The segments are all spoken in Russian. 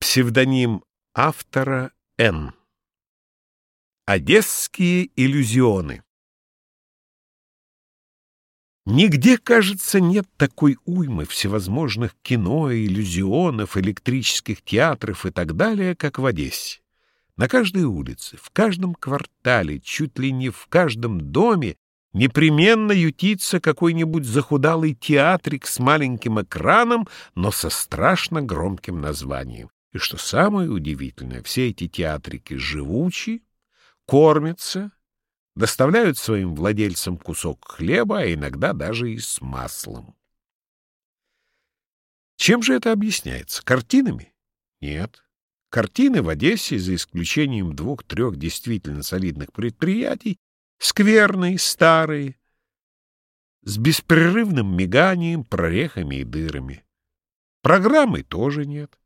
Псевдоним автора Н. Одесские иллюзионы. Нигде, кажется, нет такой уймы всевозможных кино, иллюзионов, электрических театров и так далее, как в Одессе. На каждой улице, в каждом квартале, чуть ли не в каждом доме непременно ютится какой-нибудь захудалый театрик с маленьким экраном, но со страшно громким названием. И что самое удивительное, все эти театрики живучи, кормятся, доставляют своим владельцам кусок хлеба, а иногда даже и с маслом. Чем же это объясняется? Картинами? Нет. Картины в Одессе, за исключением двух-трех действительно солидных предприятий, скверные, старые, с беспрерывным миганием, прорехами и дырами. Программы тоже нет.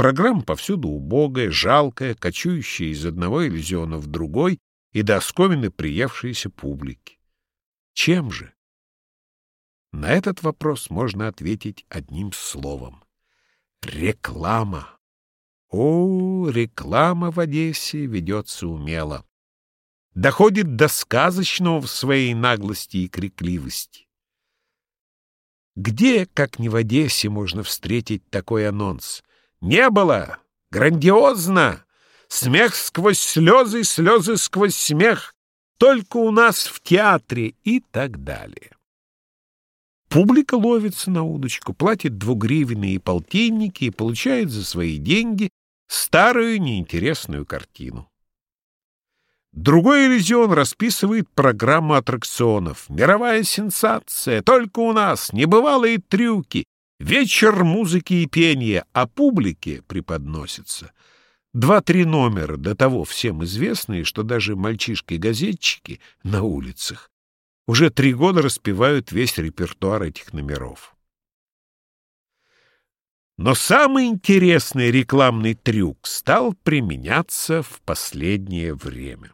Программа повсюду убогая, жалкая, кочующая из одного иллюзиона в другой и до оскомины приевшиеся публики. Чем же? На этот вопрос можно ответить одним словом. Реклама. О, реклама в Одессе ведется умело. Доходит до сказочного в своей наглости и крикливости. Где, как не в Одессе, можно встретить такой анонс? Не было! Грандиозно! Смех сквозь слезы, слезы сквозь смех. Только у нас в театре и так далее. Публика ловится на удочку, платит двугривенные полтинники и получает за свои деньги старую неинтересную картину. Другой иллюзион расписывает программу аттракционов. Мировая сенсация, только у нас, небывалые трюки, Вечер музыки и пения, а публике преподносится два-три номера, до того всем известные, что даже мальчишки-газетчики на улицах уже три года распевают весь репертуар этих номеров. Но самый интересный рекламный трюк стал применяться в последнее время.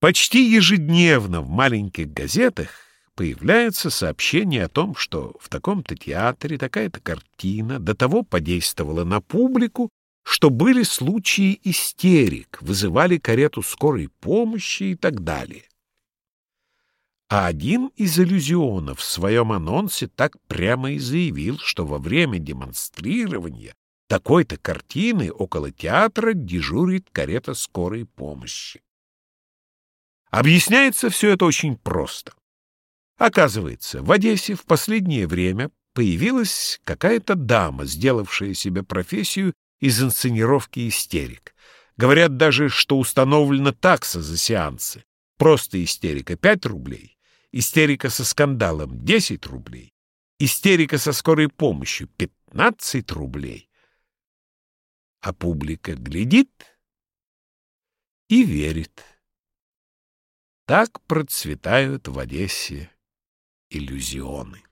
Почти ежедневно в маленьких газетах появляется сообщение о том, что в таком-то театре такая-то картина до того подействовала на публику, что были случаи истерик, вызывали карету скорой помощи и так далее. А один из иллюзионов в своем анонсе так прямо и заявил, что во время демонстрирования такой-то картины около театра дежурит карета скорой помощи. Объясняется все это очень просто. Оказывается, в Одессе в последнее время появилась какая-то дама, сделавшая себе профессию из инсценировки истерик. Говорят даже, что установлена такса за сеансы. Просто истерика — 5 рублей, истерика со скандалом — 10 рублей, истерика со скорой помощью — 15 рублей. А публика глядит и верит. Так процветают в Одессе иллюзионы.